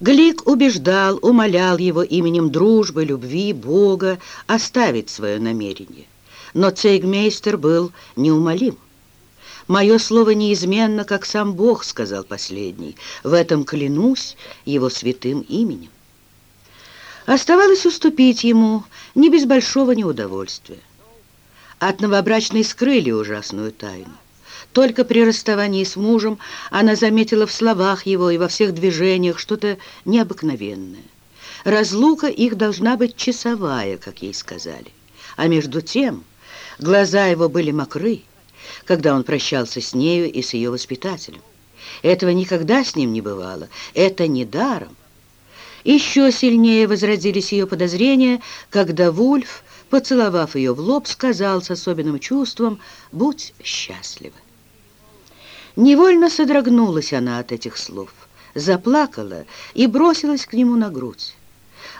Глик убеждал, умолял его именем дружбы, любви, Бога оставить свое намерение. Но цейгмейстер был неумолим. «Мое слово неизменно, как сам Бог», — сказал последний. «В этом клянусь его святым именем». Оставалось уступить ему не без большого неудовольствия. От новобрачной скрыли ужасную тайну. Только при расставании с мужем она заметила в словах его и во всех движениях что-то необыкновенное. Разлука их должна быть часовая, как ей сказали. А между тем глаза его были мокры, когда он прощался с нею и с ее воспитателем. Этого никогда с ним не бывало, это не даром. Еще сильнее возродились ее подозрения, когда Вульф, поцеловав ее в лоб, сказал с особенным чувством «Будь счастлива». Невольно содрогнулась она от этих слов, заплакала и бросилась к нему на грудь.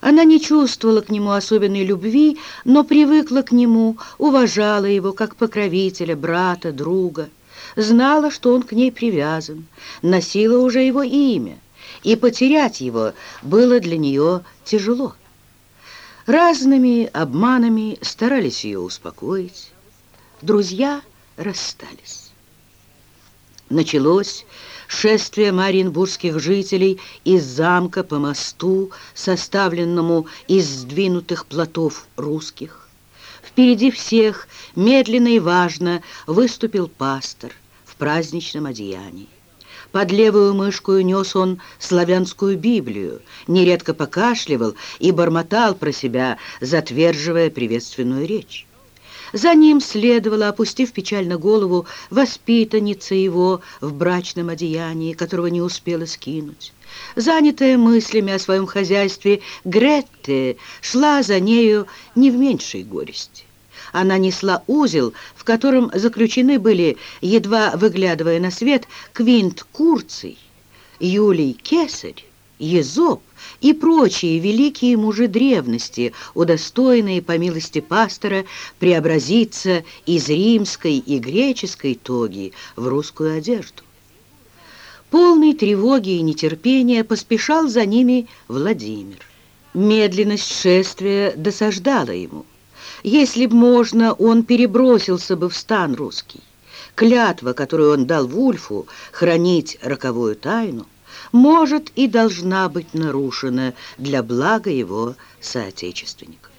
Она не чувствовала к нему особенной любви, но привыкла к нему, уважала его как покровителя, брата, друга. Знала, что он к ней привязан, носила уже его имя, и потерять его было для нее тяжело. Разными обманами старались ее успокоить. Друзья расстались. Началось шествие мариенбургских жителей из замка по мосту, составленному из сдвинутых плотов русских. Впереди всех, медленно и важно, выступил пастор в праздничном одеянии. Под левую мышку нес он славянскую Библию, нередко покашливал и бормотал про себя, затверживая приветственную речь. За ним следовала, опустив печально голову, воспитанница его в брачном одеянии, которого не успела скинуть. Занятая мыслями о своем хозяйстве, Гретте шла за нею не в меньшей горести. Она несла узел, в котором заключены были, едва выглядывая на свет, Квинт Курций, Юлий Кесарь, Езоп и прочие великие мужи древности, удостоенные по милости пастора преобразиться из римской и греческой тоги в русскую одежду. Полный тревоги и нетерпения поспешал за ними Владимир. Медленность шествия досаждала ему. Если б можно, он перебросился бы в стан русский. Клятва, которую он дал Вульфу, хранить роковую тайну, может и должна быть нарушена для блага его соотечественников.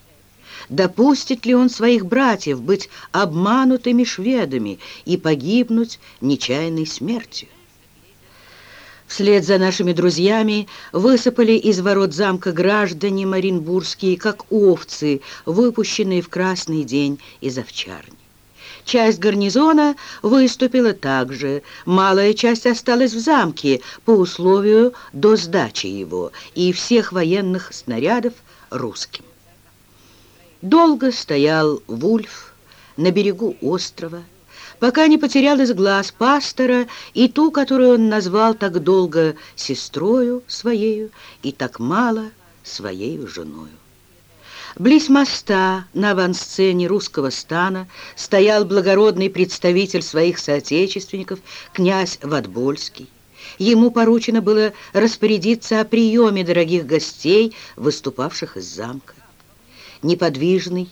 Допустит ли он своих братьев быть обманутыми шведами и погибнуть нечаянной смертью? Вслед за нашими друзьями высыпали из ворот замка граждане Маринбургские, как овцы, выпущенные в красный день из овчарни. Часть гарнизона выступила также. Малая часть осталась в замке по условию до сдачи его и всех военных снарядов русским. Долго стоял Вульф на берегу острова, пока не потерял из глаз пастора и ту, которую он назвал так долго сестрою своею и так мало своей женою. Близ моста на авансцене русского стана стоял благородный представитель своих соотечественников, князь Ватбольский. Ему поручено было распорядиться о приеме дорогих гостей, выступавших из замка. Неподвижный,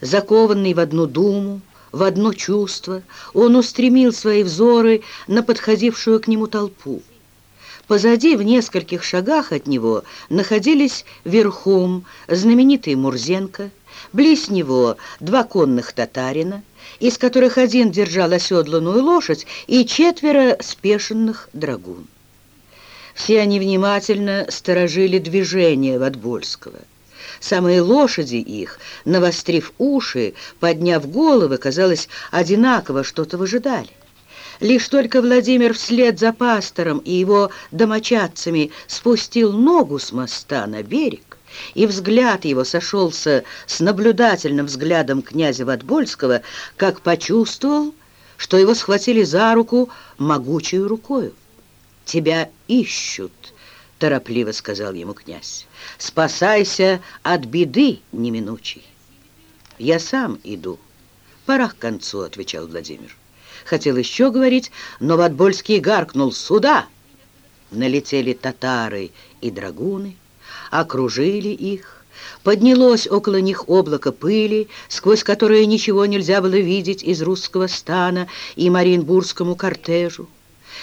закованный в одну думу, в одно чувство, он устремил свои взоры на подходившую к нему толпу. Позади, в нескольких шагах от него, находились верхом знаменитый Мурзенко, близ него два конных татарина, из которых один держал оседланную лошадь, и четверо спешенных драгун. Все они внимательно сторожили движение Ватбольского. Самые лошади их, навострив уши, подняв головы, казалось, одинаково что-то выжидали. Лишь только Владимир вслед за пастором и его домочадцами спустил ногу с моста на берег, и взгляд его сошелся с наблюдательным взглядом князя Ватбольского, как почувствовал, что его схватили за руку могучую рукою. «Тебя ищут», — торопливо сказал ему князь. «Спасайся от беды неминучей». «Я сам иду». «Пора к концу», — отвечал Владимир. Хотел еще говорить, но Ватбольский гаркнул «Сюда!» налетели татары и драгуны, окружили их, поднялось около них облако пыли, сквозь которое ничего нельзя было видеть из русского стана и Мариенбургскому кортежу.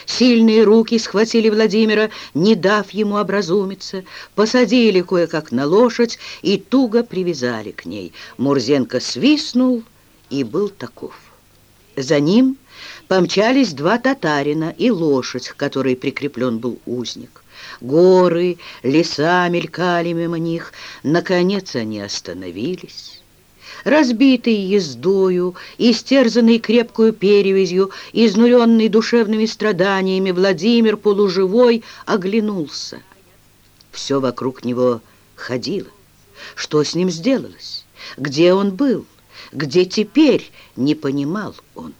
Сильные руки схватили Владимира, не дав ему образумиться, посадили кое-как на лошадь и туго привязали к ней. Мурзенко свистнул и был таков. За ним помчались два татарина и лошадь, к которой прикреплен был узник. Горы, леса мелькали мимо них. Наконец они остановились. Разбитый ездою, истерзанный крепкую перевязью, изнуренный душевными страданиями, Владимир полуживой оглянулся. Все вокруг него ходило. Что с ним сделалось? Где он был? Где теперь? Не понимал он.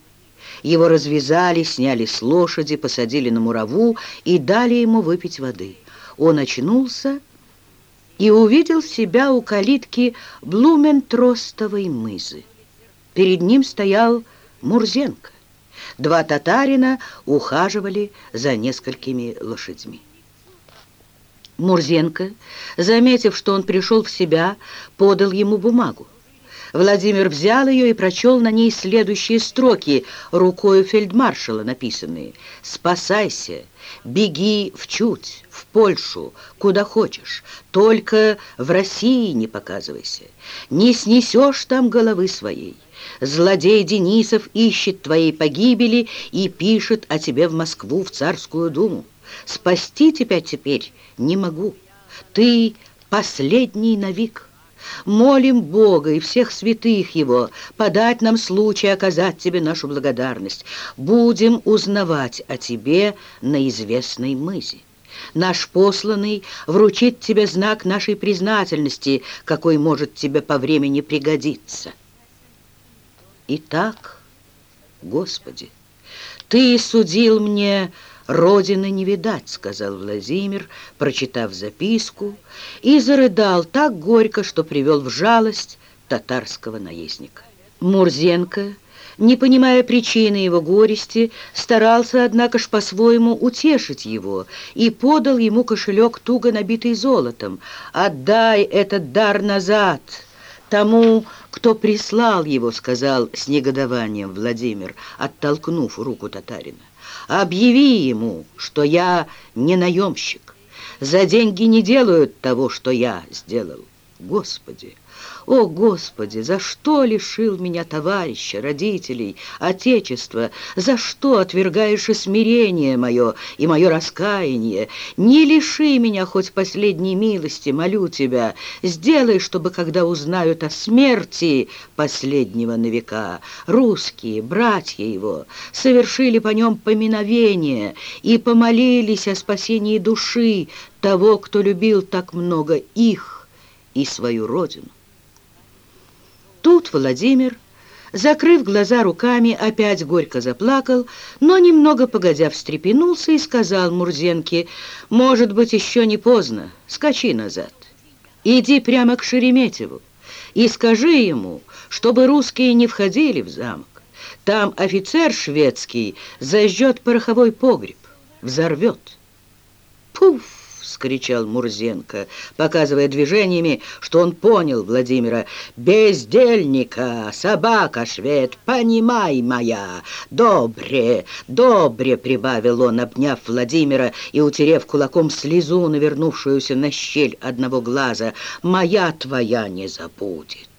Его развязали, сняли с лошади, посадили на мураву и дали ему выпить воды. Он очнулся и увидел себя у калитки Блументростовой мызы. Перед ним стоял Мурзенко. Два татарина ухаживали за несколькими лошадьми. Мурзенко, заметив, что он пришел в себя, подал ему бумагу. Владимир взял ее и прочел на ней следующие строки, рукою фельдмаршала написанные. «Спасайся, беги в Чуть, в Польшу, куда хочешь, только в России не показывайся, не снесешь там головы своей». Злодей Денисов ищет твоей погибели и пишет о тебе в Москву, в Царскую Думу. Спасти тебя теперь не могу. Ты последний навик. Молим Бога и всех святых Его подать нам случай оказать Тебе нашу благодарность. Будем узнавать о Тебе на известной мызе. Наш посланный вручит Тебе знак нашей признательности, какой может Тебе по времени пригодиться. Итак, Господи, Ты судил мне «Родины не видать», — сказал Владимир, прочитав записку, и зарыдал так горько, что привел в жалость татарского наездника. Мурзенко, не понимая причины его горести, старался, однако ж, по-своему утешить его и подал ему кошелек, туго набитый золотом. «Отдай этот дар назад!» тому, кто прислал его, сказал с негодованием Владимир, оттолкнув руку татарина. Объяви ему, что я не наемщик. За деньги не делают того, что я сделал. Господи, о, Господи, за что лишил меня товарища, родителей, отечества? За что отвергаешь и смирение мое, и мое раскаяние? Не лиши меня хоть последней милости, молю тебя. Сделай, чтобы, когда узнают о смерти последнего на века, русские, братья его, совершили по нем поминовение и помолились о спасении души того, кто любил так много их и свою родину. Тут Владимир, закрыв глаза руками, опять горько заплакал, но немного погодя встрепенулся и сказал Мурзенке, «Может быть, еще не поздно, скачи назад. Иди прямо к Шереметьеву и скажи ему, чтобы русские не входили в замок. Там офицер шведский зажжет пороховой погреб, взорвет». «Пуф!» Вскричал Мурзенко, показывая движениями, что он понял Владимира. «Бездельника, собака швед, понимай моя! Добре, добре!» прибавил он, обняв Владимира и утерев кулаком слезу, навернувшуюся на щель одного глаза. «Моя твоя не забудет!»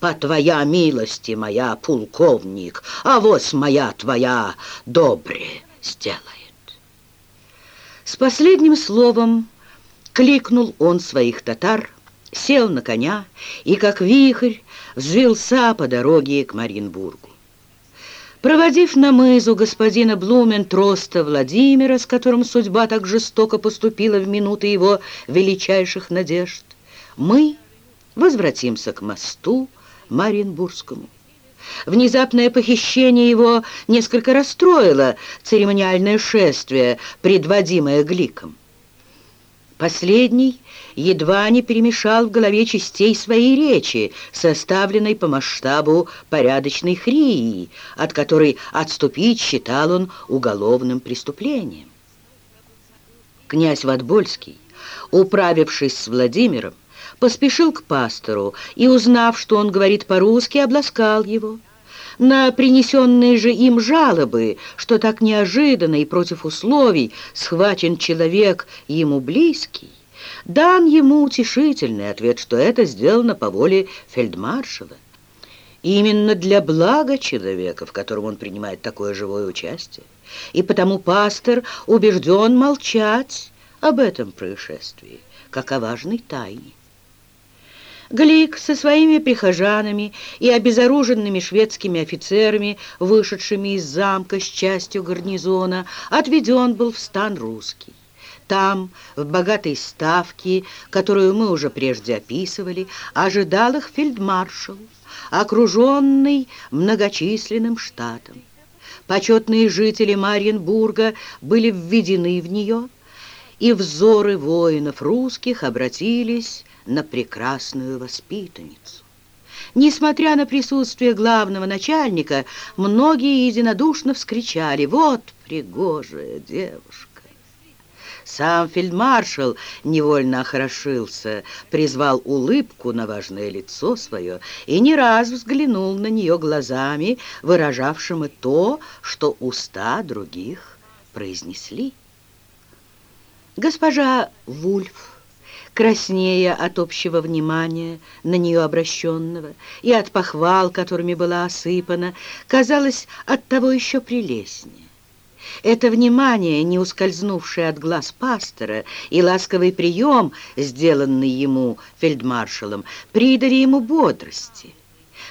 По твоя милости моя, полковник, а вот моя твоя добре сделает. С последним словом Кликнул он своих татар, сел на коня и, как вихрь, взвелся по дороге к Маринбургу. Проводив на мызу господина Блумен Троста Владимира, с которым судьба так жестоко поступила в минуты его величайших надежд, мы возвратимся к мосту Маринбургскому. Внезапное похищение его несколько расстроило церемониальное шествие, предводимое Гликом. Последний едва не перемешал в голове частей своей речи, составленной по масштабу порядочной хрии, от которой отступить считал он уголовным преступлением. Князь Ватбольский, управившись с Владимиром, поспешил к пастору и, узнав, что он говорит по-русски, обласкал его. На принесенные же им жалобы, что так неожиданно и против условий схвачен человек ему близкий, дан ему утешительный ответ, что это сделано по воле фельдмаршала. Именно для блага человека, в котором он принимает такое живое участие. И потому пастор убежден молчать об этом происшествии, как о важной тайне. Глик со своими прихожанами и обезоруженными шведскими офицерами, вышедшими из замка с частью гарнизона, отведен был в стан русский. Там, в богатой ставке, которую мы уже прежде описывали, ожидал их фельдмаршал, окруженный многочисленным штатом. Почетные жители Мариенбурга были введены в нее, и взоры воинов русских обратились на прекрасную воспитанницу. Несмотря на присутствие главного начальника, многие единодушно вскричали «Вот пригожая девушка!». Сам фельдмаршал невольно охорошился, призвал улыбку на важное лицо свое и не раз взглянул на нее глазами, выражавшими то, что уста других произнесли. Госпожа Вульф, краснея от общего внимания на нее обращенного и от похвал, которыми была осыпана, казалось оттого еще прелестнее. Это внимание, не ускользнувшее от глаз пастора, и ласковый прием, сделанный ему фельдмаршалом, придали ему бодрости.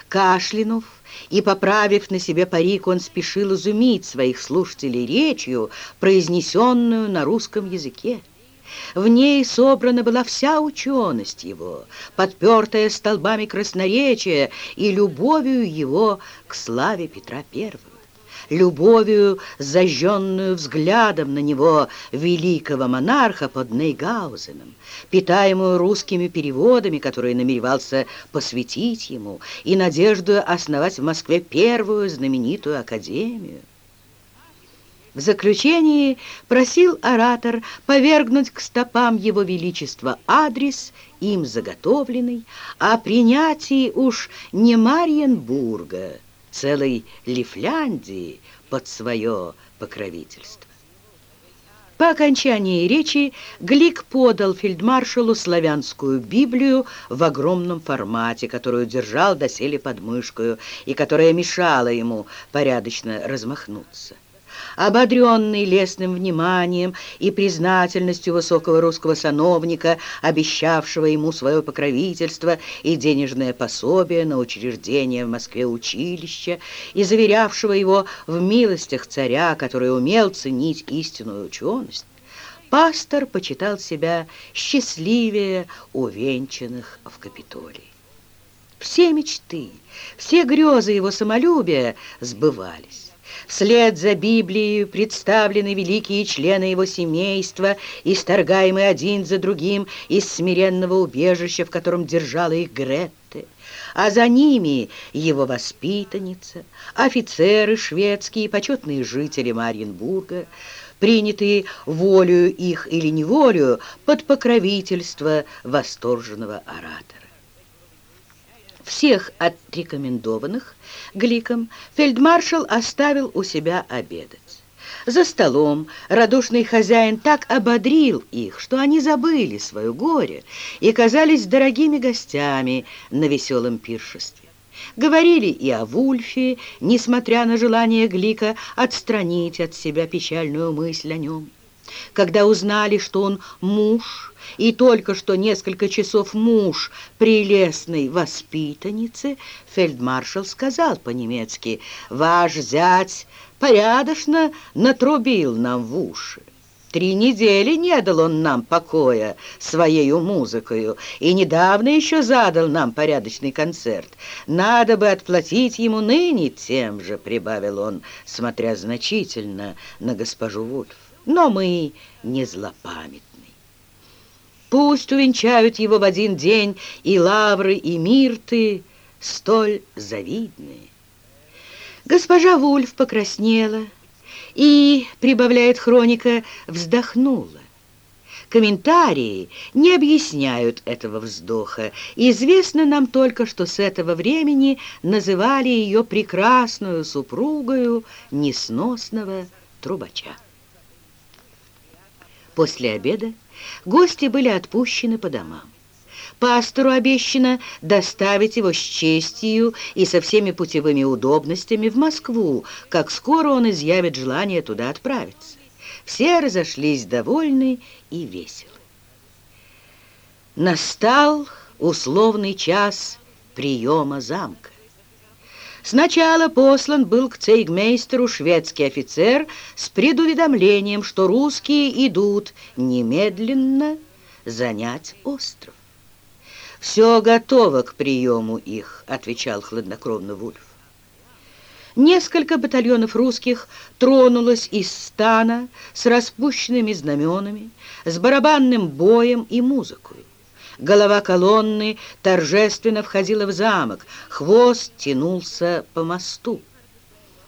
Кашлянув и, поправив на себе парик, он спешил изумить своих слушателей речью, произнесенную на русском языке. В ней собрана была вся ученость его, подпертая столбами красноречия и любовью его к славе Петра Первого любовью, зажженную взглядом на него великого монарха под Нейгаузеном, питаемую русскими переводами, которые намеревался посвятить ему, и надеждою основать в Москве первую знаменитую академию. В заключении просил оратор повергнуть к стопам его величества адрес, им заготовленный, о принятии уж не Мариенбурга, целой Лифляндии под свое покровительство. По окончании речи Глик подал фельдмаршалу славянскую Библию в огромном формате, которую держал доселе под мышкою и которая мешала ему порядочно размахнуться. Ободренный лестным вниманием и признательностью высокого русского сановника, обещавшего ему свое покровительство и денежное пособие на учреждение в Москве училища, и заверявшего его в милостях царя, который умел ценить истинную ученость, пастор почитал себя счастливее увенчанных в Капитолии. Все мечты, все грезы его самолюбия сбывались. Вслед за Библией представлены великие члены его семейства, исторгаемые один за другим из смиренного убежища, в котором держала их Гретте. А за ними его воспитанница, офицеры шведские, почетные жители Мариенбурга, принятые волею их или неволею под покровительство восторженного оратора. Всех отрекомендованных Гликом фельдмаршал оставил у себя обедать. За столом радушный хозяин так ободрил их, что они забыли свое горе и казались дорогими гостями на веселом пиршестве. Говорили и о Вульфе, несмотря на желание Глика отстранить от себя печальную мысль о нем. Когда узнали, что он муж, и только что несколько часов муж прелестной воспитанницы, фельдмаршал сказал по-немецки, «Ваш зять порядочно натрубил нам в уши. Три недели не дал он нам покоя своею музыкою, и недавно еще задал нам порядочный концерт. Надо бы отплатить ему ныне тем же, прибавил он, смотря значительно на госпожу Вульф. Но мы не злопамятны. Пусть увенчают его в один день и лавры, и мирты, столь завидные. Госпожа Вульф покраснела и, прибавляет хроника, вздохнула. Комментарии не объясняют этого вздоха. Известно нам только, что с этого времени называли ее прекрасную супругою несносного трубача. После обеда гости были отпущены по домам. Пастору обещано доставить его с честью и со всеми путевыми удобностями в Москву, как скоро он изъявит желание туда отправиться. Все разошлись довольны и веселы. Настал условный час приема замка. Сначала послан был к цейгмейстеру шведский офицер с предуведомлением, что русские идут немедленно занять остров. «Все готово к приему их», — отвечал хладнокровно Вульф. Несколько батальонов русских тронулось из стана с распущенными знаменами, с барабанным боем и музыкой. Голова колонны торжественно входила в замок, хвост тянулся по мосту.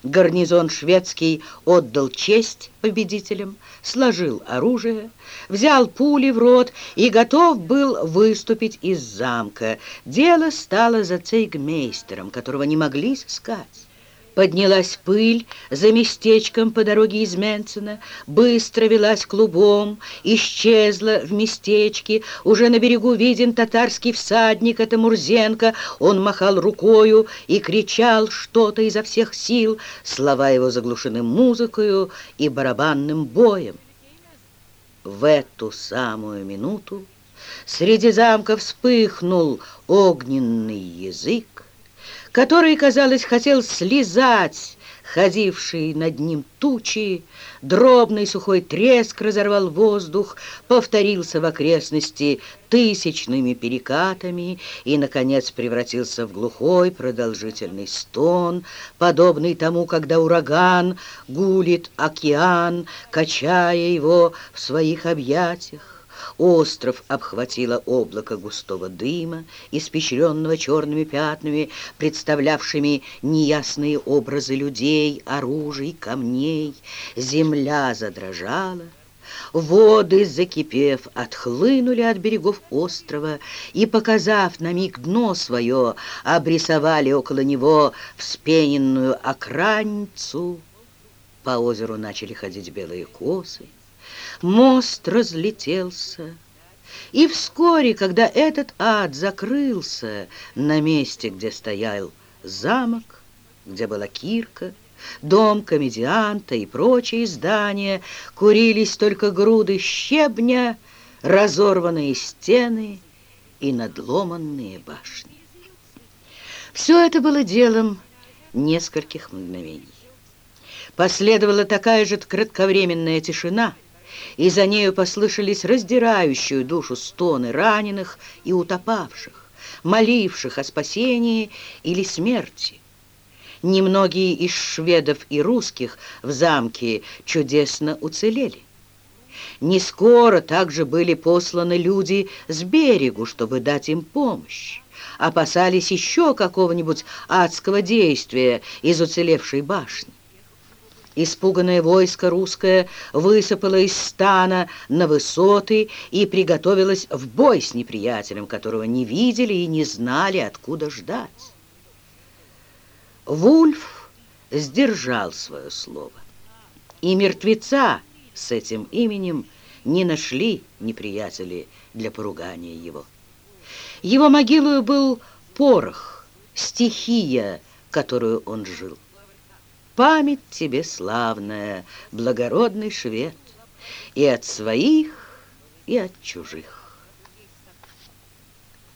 Гарнизон шведский отдал честь победителям, сложил оружие, взял пули в рот и готов был выступить из замка. Дело стало за цейгмейстером, которого не могли сыскать. Поднялась пыль за местечком по дороге из Менцена, быстро велась клубом, исчезла в местечке. Уже на берегу виден татарский всадник, это Мурзенко. Он махал рукою и кричал что-то изо всех сил. Слова его заглушены музыкою и барабанным боем. В эту самую минуту среди замка вспыхнул огненный язык, который, казалось, хотел слезать ходившие над ним тучи, дробный сухой треск разорвал воздух, повторился в окрестности тысячными перекатами и, наконец, превратился в глухой продолжительный стон, подобный тому, когда ураган гулит океан, качая его в своих объятиях. Остров обхватило облако густого дыма, испещренного черными пятнами, представлявшими неясные образы людей, оружий, камней. Земля задрожала. Воды, закипев, отхлынули от берегов острова и, показав на миг дно свое, обрисовали около него вспененную окраницу. По озеру начали ходить белые косы. Мост разлетелся, и вскоре, когда этот ад закрылся на месте, где стоял замок, где была кирка, дом комедианта и прочие здания, курились только груды щебня, разорванные стены и надломанные башни. Все это было делом нескольких мгновений. Последовала такая же кратковременная тишина — и за нею послышались раздирающую душу стоны раненых и утопавших, моливших о спасении или смерти. Немногие из шведов и русских в замке чудесно уцелели. Не скоро также были посланы люди с берегу, чтобы дать им помощь. Опасались еще какого-нибудь адского действия из уцелевшей башни. Испуганное войско русское высыпало из стана на высоты и приготовилось в бой с неприятелем, которого не видели и не знали, откуда ждать. Вульф сдержал свое слово, и мертвеца с этим именем не нашли неприятели для поругания его. Его могилою был порох, стихия, которую он жил. Память тебе славная, благородный швед, И от своих, и от чужих.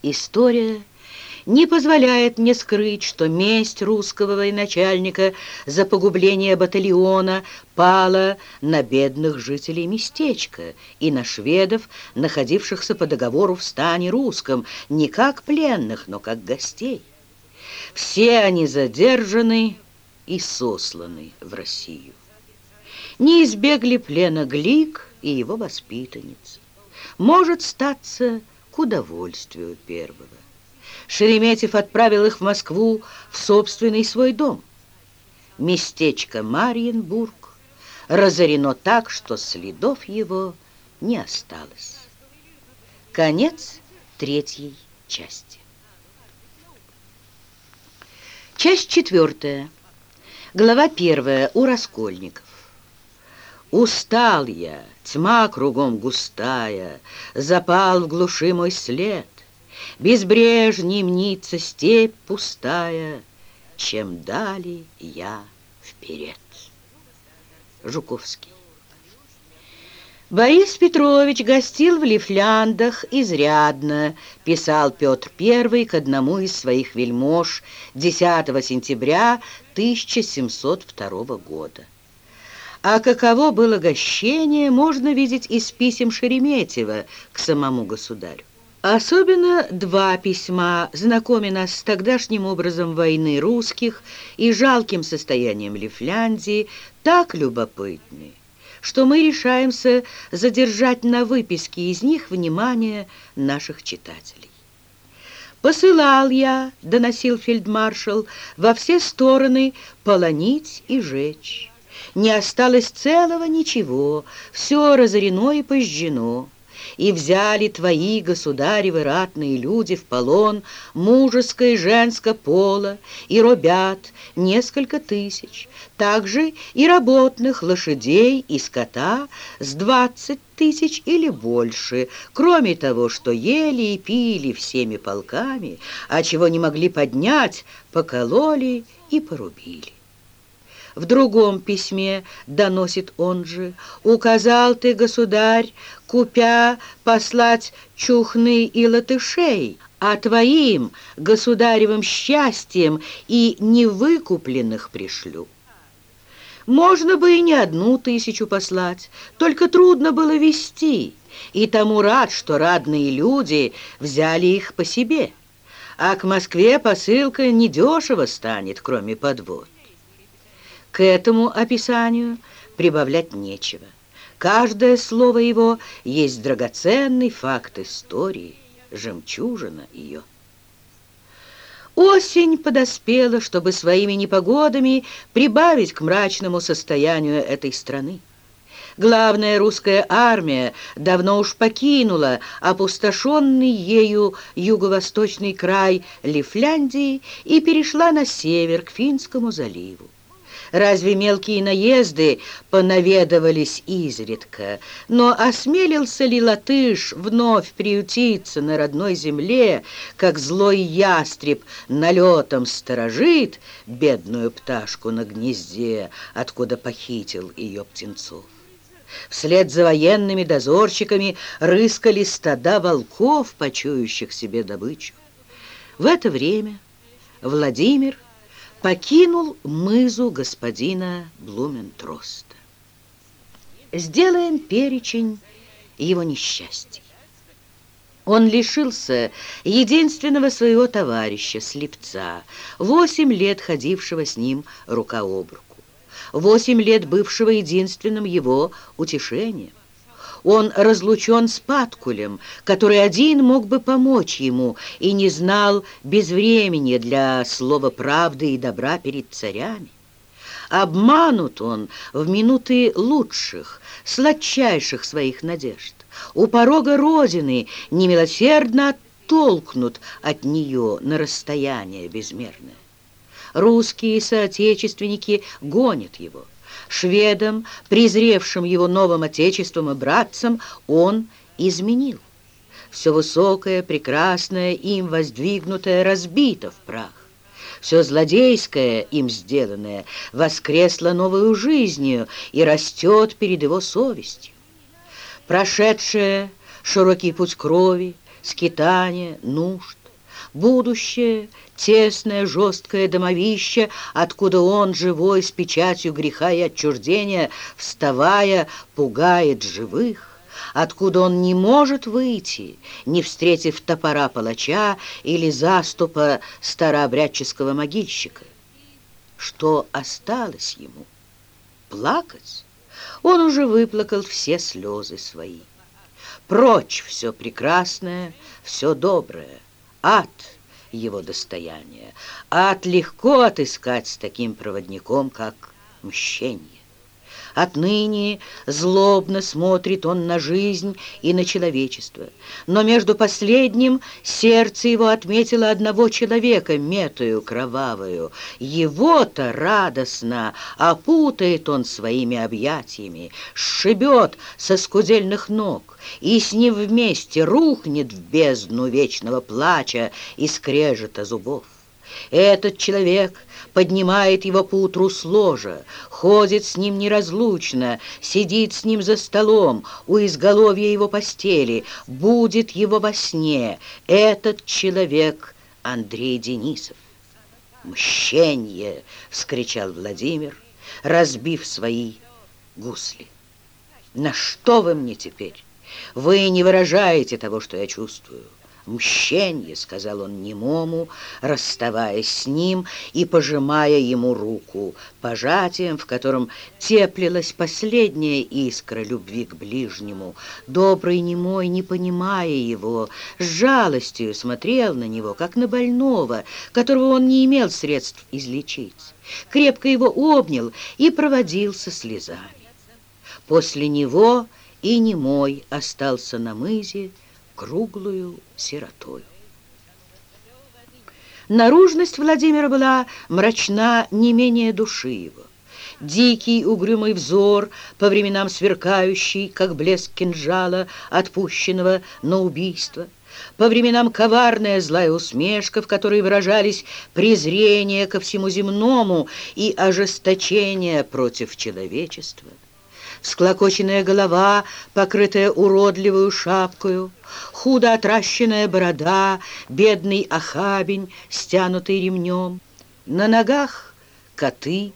История не позволяет мне скрыть, что месть русского военачальника за погубление батальона пала на бедных жителей местечка и на шведов, находившихся по договору в стане русском, не как пленных, но как гостей. Все они задержаны и сосланы в Россию. Не избегли плена Глик и его воспитанница. Может статься к удовольствию первого. Шереметьев отправил их в Москву в собственный свой дом. Местечко Марьенбург разорено так, что следов его не осталось. Конец третьей части. Часть четвертая. Глава первая. У Раскольников. Устал я, тьма кругом густая, Запал в глуши мой след. Безбрежней мнится степь пустая, Чем дали я вперед. Жуковский. Борис Петрович гостил в Лифляндах изрядно, писал Петр I к одному из своих вельмож 10 сентября 1702 года. А каково было гощение, можно видеть из писем Шереметьева к самому государю. Особенно два письма знакомы нас с тогдашним образом войны русских и жалким состоянием Лифляндии, так любопытны что мы решаемся задержать на выписке из них внимание наших читателей. «Посылал я, — доносил фельдмаршал, — во все стороны полонить и жечь. Не осталось целого ничего, все разорено и пожжено и взяли твои, государевы, ратные люди в полон мужеское и женское пола, и робят несколько тысяч, также и работных лошадей и скота с двадцать тысяч или больше, кроме того, что ели и пили всеми полками, а чего не могли поднять, покололи и порубили. В другом письме, доносит он же, указал ты, государь, купя послать чухны и латышей, а твоим государевым счастьем и невыкупленных пришлю. Можно бы и не одну тысячу послать, только трудно было вести, и тому рад, что радные люди взяли их по себе. А к Москве посылка недешево станет, кроме подвод. К этому описанию прибавлять нечего. Каждое слово его есть драгоценный факт истории, жемчужина ее. Осень подоспела, чтобы своими непогодами прибавить к мрачному состоянию этой страны. Главная русская армия давно уж покинула опустошенный ею юго-восточный край Лифляндии и перешла на север к Финскому заливу. Разве мелкие наезды понаведывались изредка? Но осмелился ли латыш вновь приютиться на родной земле, как злой ястреб налетом сторожит бедную пташку на гнезде, откуда похитил ее птенцов? Вслед за военными дозорщиками рыскали стада волков, почующих себе добычу. В это время Владимир покинул мызу господина Блументроста. Сделаем перечень его несчастий. Он лишился единственного своего товарища, слепца, восемь лет ходившего с ним рука об руку, восемь лет бывшего единственным его утешением. Он разлучен с Паткулем, который один мог бы помочь ему и не знал безвремени для слова правды и добра перед царями. Обманут он в минуты лучших, сладчайших своих надежд. У порога Родины немилосердно оттолкнут от нее на расстояние безмерное. Русские соотечественники гонят его. Шведам, презревшим его новым отечеством и братцам, он изменил. Все высокое, прекрасное, им воздвигнутое, разбито в прах. Все злодейское, им сделанное, воскресло новую жизнью и растет перед его совестью. Прошедшее широкий путь крови, скитания, нужд, будущее — тесное, жесткое домовище, откуда он, живой, с печатью греха и отчуждения, вставая, пугает живых, откуда он не может выйти, не встретив топора палача или заступа старообрядческого могильщика. Что осталось ему? Плакать? Он уже выплакал все слезы свои. Прочь все прекрасное, все доброе. Ад — его достояние. Ад легко отыскать с таким проводником, как мщение. Отныне злобно смотрит он на жизнь и на человечество. Но между последним сердце его отметило одного человека, метую кровавую. Его-то радостно опутает он своими объятиями, сшибет со скудельных ног, и с ним вместе рухнет в бездну вечного плача и скрежета зубов. Этот человек поднимает его поутру с ложа, ходит с ним неразлучно, сидит с ним за столом, у изголовья его постели, будет его во сне. Этот человек Андрей Денисов. «Мщенье!» — вскричал Владимир, разбив свои гусли. «На что вы мне теперь? Вы не выражаете того, что я чувствую». «Мщенье», — сказал он немому, расставаясь с ним и пожимая ему руку, пожатием, в котором теплилась последняя искра любви к ближнему. Добрый немой, не понимая его, с жалостью смотрел на него, как на больного, которого он не имел средств излечить. Крепко его обнял и проводил со слезами. После него и немой остался на мызе, круглую сиротою. Наружность Владимира была мрачна не менее души его. Дикий угрюмый взор, по временам сверкающий, как блеск кинжала, отпущенного на убийство, по временам коварная злая усмешка, в которой выражались презрение ко всему земному и ожесточение против человечества всклокоченная голова, покрытая уродливую шапкою, худо отращенная борода, бедный охабень, стянутый ремнем. На ногах коты,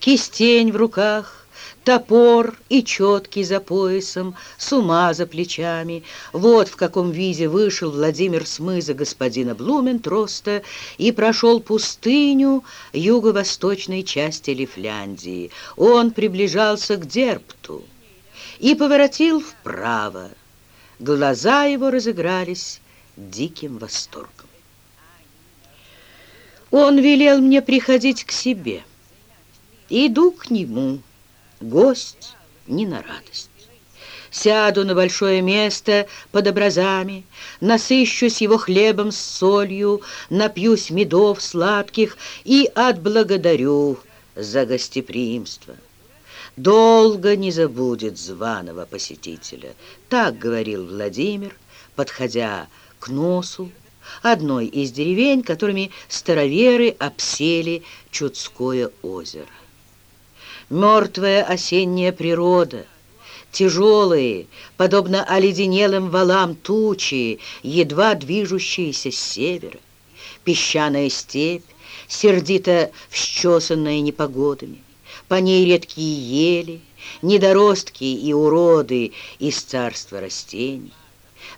кистень в руках, топор и четкий за поясом, с ума за плечами. Вот в каком виде вышел Владимир с мыза господина Блументроста и прошел пустыню юго-восточной части Лифляндии. Он приближался к Дерпту и поворотил вправо. Глаза его разыгрались диким восторгом. Он велел мне приходить к себе. Иду к нему гость не на радость. Сяду на большое место под образами, насыщусь его хлебом с солью, напьюсь медов сладких и отблагодарю за гостеприимство. Долго не забудет званого посетителя, так говорил Владимир, подходя к носу одной из деревень, которыми староверы обсели Чудское озеро мертвая осенняя природа, тяжелые, подобно оледенелым валам тучи, едва движущиеся с севера, песчаная степь, сердито всчесанная непогодами, по ней редкие ели, недоростки и уроды из царства растений.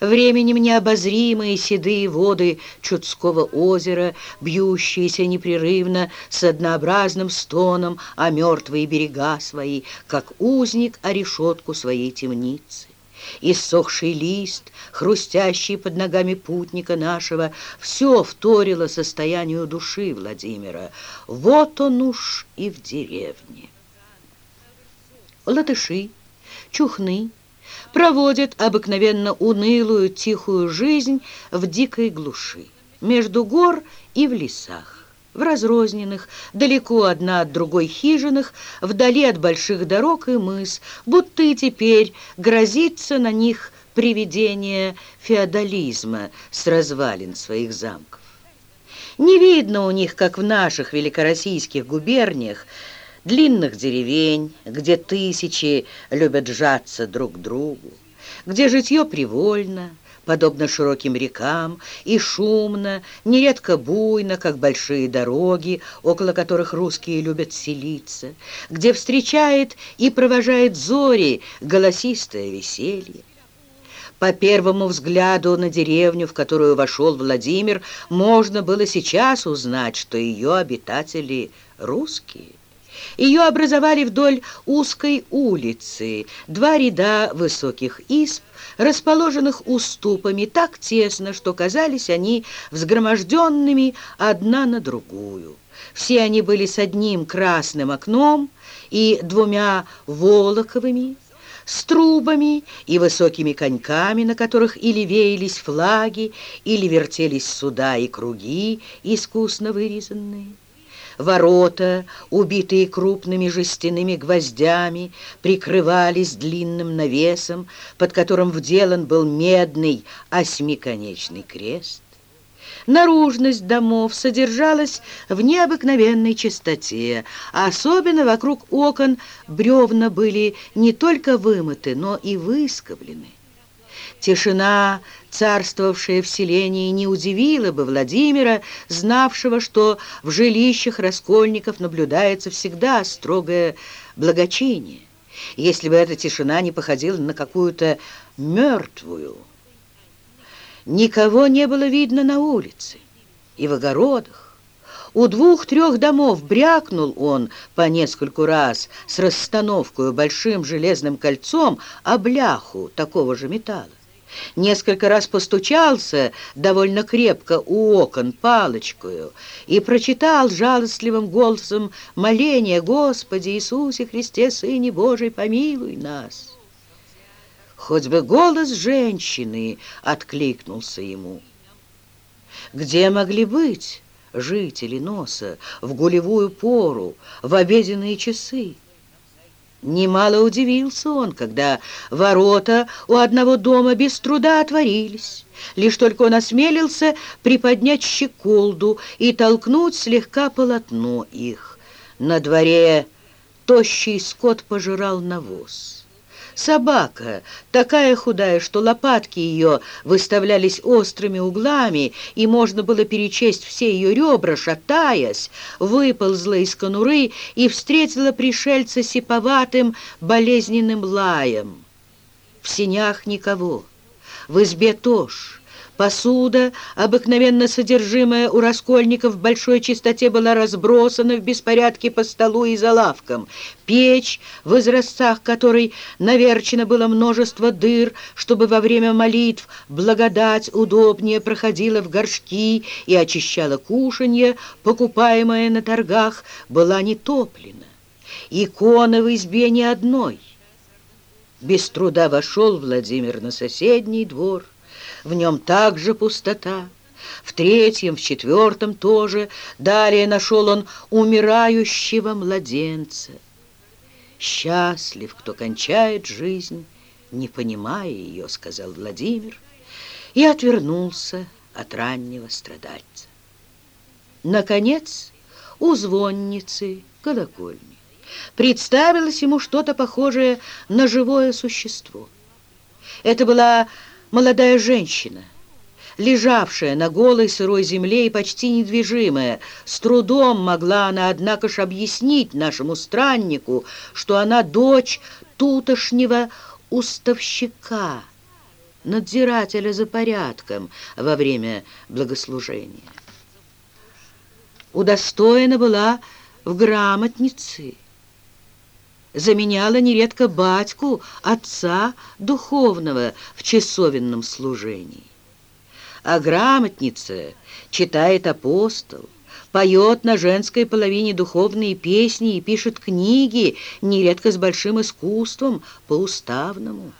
Временем необозримые седые воды Чудского озера, бьющиеся непрерывно с однообразным стоном о мертвые берега свои, как узник о решетку своей темницы. Иссохший лист, хрустящий под ногами путника нашего, все вторило состоянию души Владимира. Вот он уж и в деревне. Латыши, чухны, проводят обыкновенно унылую тихую жизнь в дикой глуши, между гор и в лесах в разрозненных, далеко одна от другой хижинах, вдали от больших дорог и мыс, будто и теперь грозится на них привидение феодализма с развалин своих замков. Не видно у них, как в наших великороссийских губерниях, длинных деревень, где тысячи любят сжаться друг к другу, где житье привольно, подобно широким рекам, и шумно, нередко буйно, как большие дороги, около которых русские любят селиться, где встречает и провожает зори голосистое веселье. По первому взгляду на деревню, в которую вошел Владимир, можно было сейчас узнать, что ее обитатели русские. Ее образовали вдоль узкой улицы, два ряда высоких исп, расположенных уступами так тесно, что казались они взгроможденными одна на другую. Все они были с одним красным окном и двумя Волоковыми, с трубами и высокими коньками, на которых или веялись флаги, или вертелись суда и круги, искусно вырезанные. Ворота, убитые крупными жестяными гвоздями, прикрывались длинным навесом, под которым вделан был медный осьмиконечный крест. Наружность домов содержалась в необыкновенной чистоте, а особенно вокруг окон бревна были не только вымыты, но и выскоблены. Тишина, царствовавшая в селении, не удивила бы Владимира, знавшего, что в жилищах раскольников наблюдается всегда строгое благочиние, если бы эта тишина не походила на какую-то мертвую. Никого не было видно на улице и в огородах. У двух-трех домов брякнул он по нескольку раз с расстановкой большим железным кольцом о бляху такого же металла. Несколько раз постучался довольно крепко у окон палочкою и прочитал жалостливым голосом моление «Господи Иисусе Христе, Сыне Божий, помилуй нас!» Хоть бы голос женщины откликнулся ему. Где могли быть жители носа в гулевую пору, в обеденные часы? Немало удивился он, когда ворота у одного дома без труда отворились. Лишь только он осмелился приподнять щеколду и толкнуть слегка полотно их. На дворе тощий скот пожирал навоз. Собака, такая худая, что лопатки ее выставлялись острыми углами, и можно было перечесть все ее ребра, шатаясь, выползла из конуры и встретила пришельца сиповатым болезненным лаем. В синях никого, в избе тоже. Посуда, обыкновенно содержимая у раскольников в большой чистоте, была разбросана в беспорядке по столу и за лавкам. Печь, в изразцах которой наверчено было множество дыр, чтобы во время молитв благодать удобнее проходила в горшки и очищала кушанье, покупаемое на торгах, была не топлена. Иконы в избе ни одной. Без труда вошел Владимир на соседний двор, в нем также пустота. В третьем, в четвертом тоже. Далее нашел он умирающего младенца. «Счастлив, кто кончает жизнь, не понимая ее», — сказал Владимир, и отвернулся от раннего страдальца. Наконец, у звонницы колокольни представилось ему что-то похожее на живое существо. Это была молодая женщина, лежавшая на голой сырой земле и почти недвижимая. С трудом могла она, однако ж, объяснить нашему страннику, что она дочь тутошнего уставщика, надзирателя за порядком во время благослужения. Удостоена была в грамотнице, заменяла нередко батьку, отца духовного в часовенном служении. А грамотница читает апостол, поет на женской половине духовные песни и пишет книги, нередко с большим искусством, по-уставному.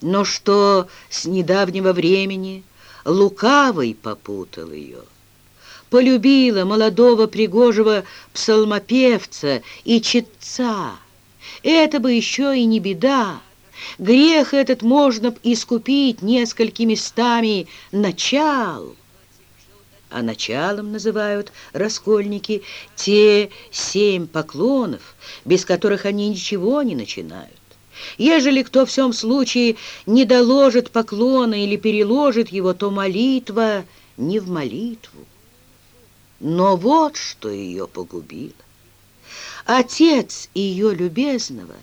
Но что с недавнего времени лукавый попутал ее – полюбила молодого пригожего псалмопевца и читца. Это бы еще и не беда. Грех этот можно б искупить несколькими стами начал. А началом называют раскольники те семь поклонов, без которых они ничего не начинают. Ежели кто в всем случае не доложит поклона или переложит его, то молитва не в молитву. Но вот что ее погубило. Отец ее любезного,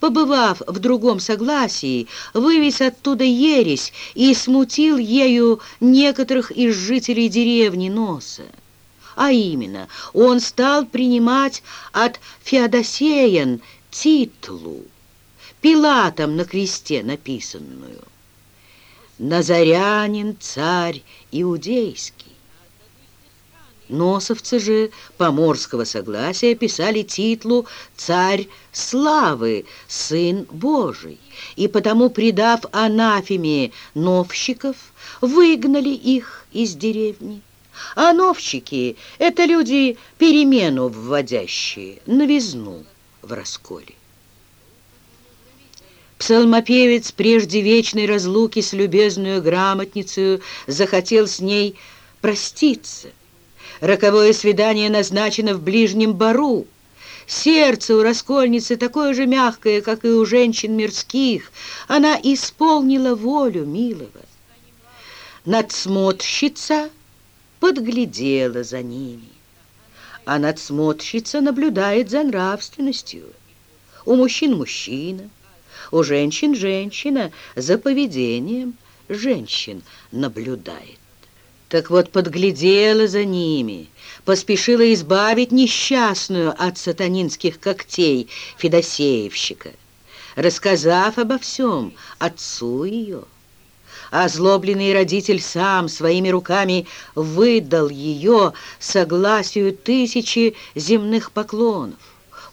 побывав в другом согласии, вывез оттуда ересь и смутил ею некоторых из жителей деревни Носа. А именно, он стал принимать от Феодосеян титлу, Пилатом на кресте написанную. Назарянин царь иудейский. Носовцы же поморского согласия писали титлу «Царь славы, Сын Божий», и потому, предав анафеме новщиков, выгнали их из деревни. А новщики — это люди, перемену вводящие, новизну в расколе. Псалмопевец прежде вечной разлуки с любезную грамотницей захотел с ней проститься. Роковое свидание назначено в ближнем бару. Сердце у раскольницы такое же мягкое, как и у женщин мирских. Она исполнила волю милого. Надсмотрщица подглядела за ними, а надсмотрщица наблюдает за нравственностью. У мужчин мужчина, у женщин женщина, за поведением женщин наблюдает. Так вот, подглядела за ними, поспешила избавить несчастную от сатанинских когтей Федосеевщика, рассказав обо всем отцу ее. Озлобленный родитель сам своими руками выдал ее согласию тысячи земных поклонов.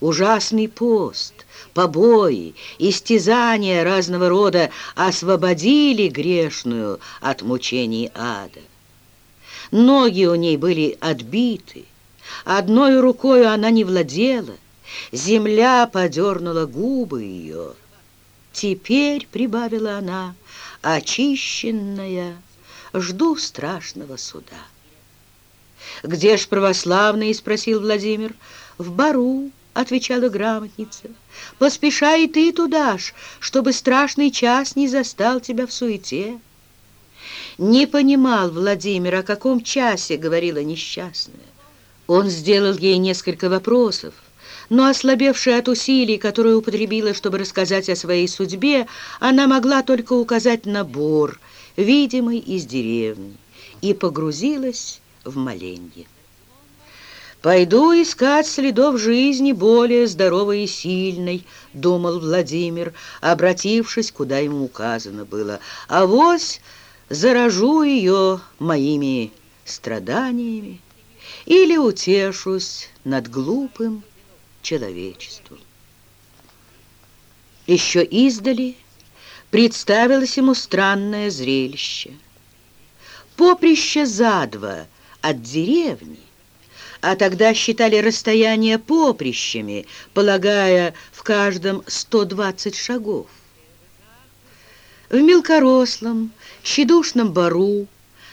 Ужасный пост, побои, истязания разного рода освободили грешную от мучений ада. Ноги у ней были отбиты, одной рукой она не владела, земля подернула губы ее. Теперь, прибавила она, очищенная, жду страшного суда. «Где ж православные?» — спросил Владимир. «В бару», — отвечала грамотница. «Поспешай и ты туда ж, чтобы страшный час не застал тебя в суете». Не понимал Владимир, о каком часе говорила несчастная. Он сделал ей несколько вопросов, но, ослабевшая от усилий, которые употребила, чтобы рассказать о своей судьбе, она могла только указать на бор, видимый из деревни, и погрузилась в моленье. «Пойду искать следов жизни более здоровой и сильной», — думал Владимир, обратившись, куда ему указано было. «А вось заражу ее моими страданиями или утешусь над глупым человечеством. Еще издали представилось ему странное зрелище. Поприще за два от деревни, а тогда считали расстояние поприщами, полагая в каждом 120 шагов. В мелкорослом, щедушном бару,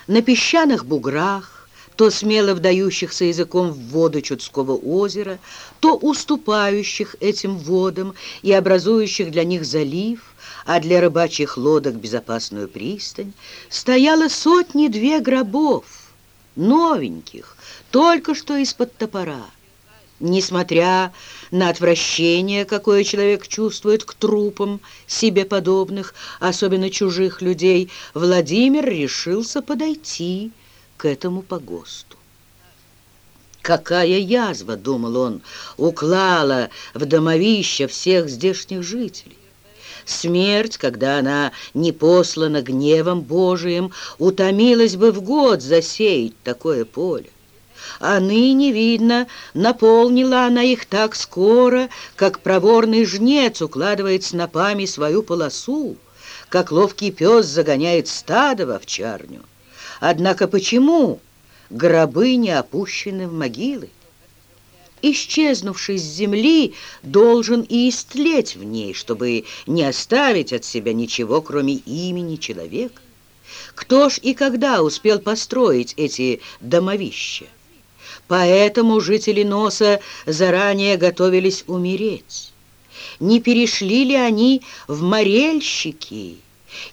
на песчаных буграх, то смело вдающихся языком в воду Чудского озера, то уступающих этим водам и образующих для них залив, а для рыбачьих лодок безопасную пристань, стояло сотни-две гробов, новеньких, только что из-под топора. Несмотря на отвращение, какое человек чувствует к трупам себе подобных, особенно чужих людей, Владимир решился подойти к этому погосту. Какая язва, думал он, уклала в домовище всех здешних жителей. Смерть, когда она не послана гневом Божиим, утомилась бы в год засеять такое поле а ныне, видно, наполнила она их так скоро, как проворный жнец укладывает снопами свою полосу, как ловкий пес загоняет стадо в овчарню. Однако почему гробы не опущены в могилы? Исчезнувший с земли должен и истлеть в ней, чтобы не оставить от себя ничего, кроме имени человека. Кто ж и когда успел построить эти домовища? Поэтому жители Носа заранее готовились умереть. Не перешли ли они в морельщики?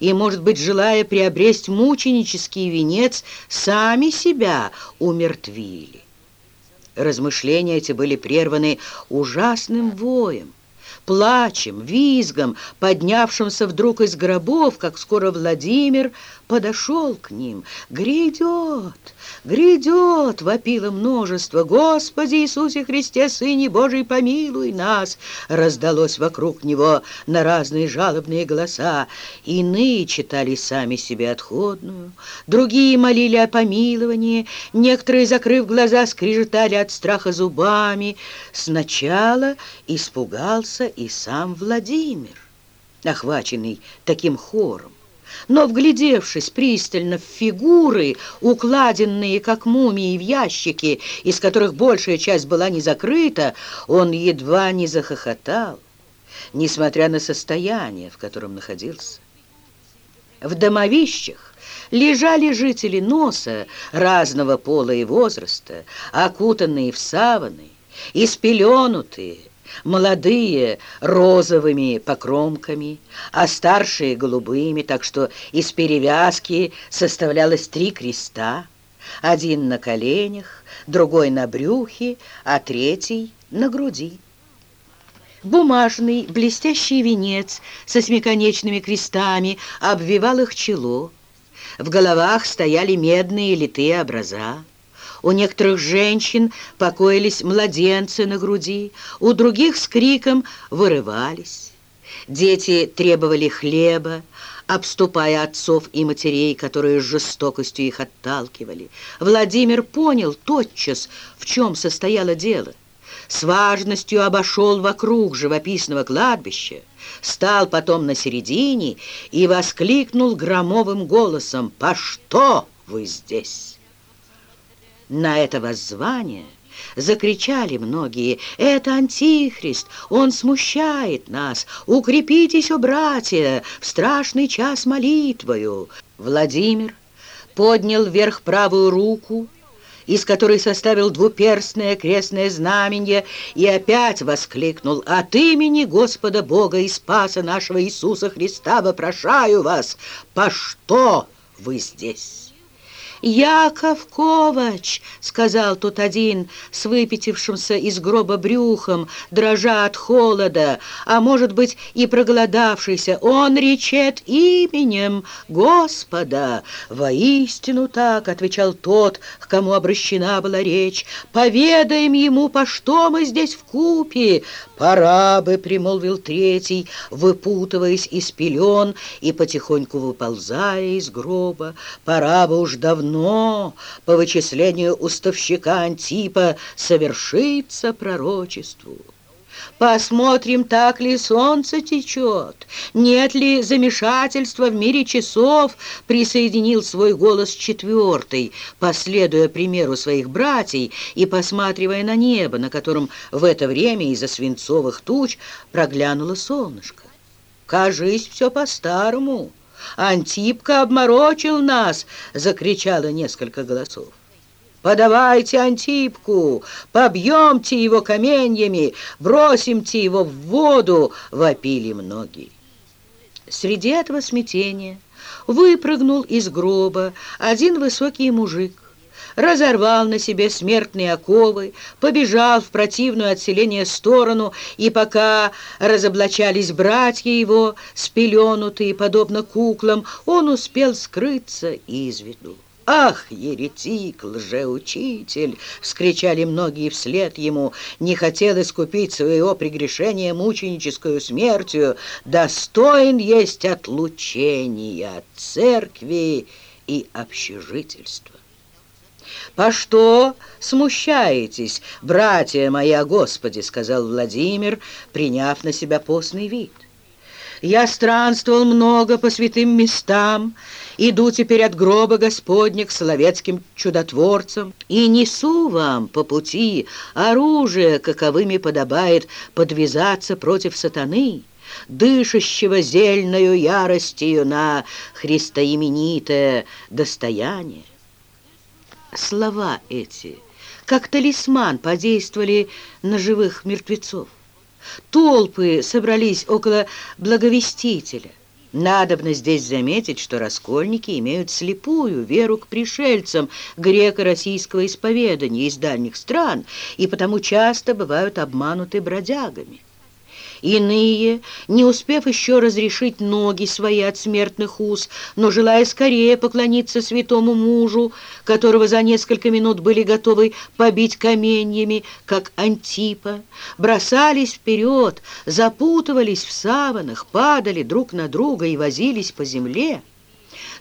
И, может быть, желая приобрести мученический венец, сами себя умертвили. Размышления эти были прерваны ужасным воем. плачем, визгом, поднявшимся вдруг из гробов, как скоро Владимир подошел к ним. «Грядет! Грядет!» — вопило множество. «Господи Иисусе Христе, Сыне Божий, помилуй нас!» Раздалось вокруг него на разные жалобные голоса. Иные читали сами себе отходную, другие молили о помиловании, некоторые, закрыв глаза, скрежетали от страха зубами. Сначала испугался и сам Владимир, охваченный таким хором. Но, вглядевшись пристально в фигуры, укладенные, как мумии, в ящики, из которых большая часть была не закрыта, он едва не захохотал, несмотря на состояние, в котором находился. В домовищах лежали жители носа разного пола и возраста, окутанные в саваны, испеленутые, молодые розовыми покромками, а старшие голубыми, так что из перевязки составлялось три креста, один на коленях, другой на брюхе, а третий на груди. Бумажный блестящий венец со смеконечными крестами обвивал их чело. В головах стояли медные литые образа. У некоторых женщин покоились младенцы на груди, у других с криком вырывались. Дети требовали хлеба, обступая отцов и матерей, которые с жестокостью их отталкивали. Владимир понял тотчас, в чем состояло дело. С важностью обошел вокруг живописного кладбища, стал потом на середине и воскликнул громовым голосом «По что вы здесь?» На это воззвание закричали многие. «Это Антихрист! Он смущает нас! Укрепитесь, о братья, в страшный час молитвою!» Владимир поднял вверх правую руку, из которой составил двуперстное крестное знамение, и опять воскликнул «От имени Господа Бога и Спаса нашего Иисуса Христа вопрошаю вас, по что вы здесь?» «Яков Ковач!» — сказал тут один с выпятившимся из гроба брюхом, дрожа от холода, а может быть и проголодавшийся. «Он речет именем Господа!» «Воистину так!» — отвечал тот, к кому обращена была речь. «Поведаем ему, по что мы здесь в купе!» «Пора бы!» — примолвил третий, выпутываясь из пелен и потихоньку выползая из гроба. «Пора бы уж давно!» по вычислению уставщика Антипа, совершится пророчеству. Посмотрим, так ли солнце течет, нет ли замешательства в мире часов, присоединил свой голос четвертый, последуя примеру своих братьев и посматривая на небо, на котором в это время из-за свинцовых туч проглянуло солнышко. Кажись, все по-старому. «Антипка обморочил нас!» — закричало несколько голосов. «Подавайте Антипку! Побьемте его каменьями! Бросимте его в воду!» — вопили многие. Среди этого смятения выпрыгнул из гроба один высокий мужик, разорвал на себе смертные оковы, побежал в противную отселение сторону, и пока разоблачались братья его, спеленутые, подобно куклам, он успел скрыться из виду. «Ах, еретик, лжеучитель!» — вскричали многие вслед ему. «Не хотел искупить своего прегрешения мученическую смертью. Достоин есть отлучения от церкви и общежительства». «По что смущаетесь, братья мои о Господе?» — сказал Владимир, приняв на себя постный вид. «Я странствовал много по святым местам, иду теперь от гроба Господня к соловецким чудотворцам и несу вам по пути оружие, каковыми подобает подвязаться против сатаны» дышащего зельною яростью на христоименитое достояние. Слова эти, как талисман, подействовали на живых мертвецов. Толпы собрались около благовестителя. Надобно здесь заметить, что раскольники имеют слепую веру к пришельцам греко-российского исповедания из дальних стран и потому часто бывают обмануты бродягами. Иные, не успев еще разрешить ноги свои от смертных уз, но желая скорее поклониться святому мужу, которого за несколько минут были готовы побить каменьями, как Антипа, бросались вперед, запутывались в саванах, падали друг на друга и возились по земле.